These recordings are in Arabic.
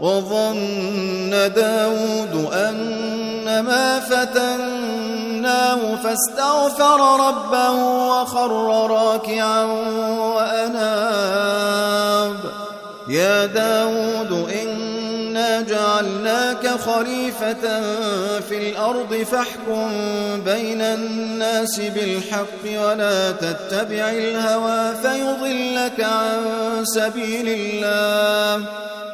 وظن داود أن ما فتناه فاستغفر ربه وخر راكعا وأناب. يا داود إنا جعلناك خليفة في الأرض فاحكم بين الناس بالحق ولا تتبع الهوى فيضلك عن سبيل الله.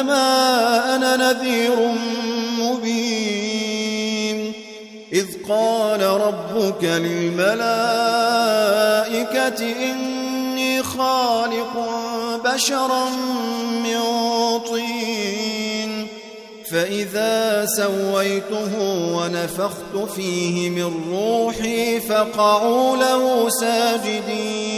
أنما أنا نذير مبين. إذ قال ربك للملائكة إني خالق بشرا من طين. فإذا سويته ونفخت فيه من روحي فقعوا له ساجدين.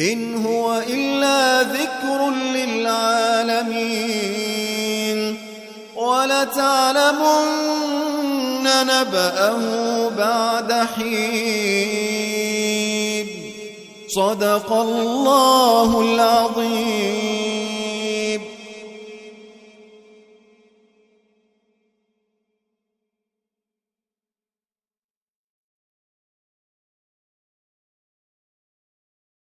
إن هو إلا ذكر للعالمين ولتعلمن نبأه بعد حين. صدق الله العظيم.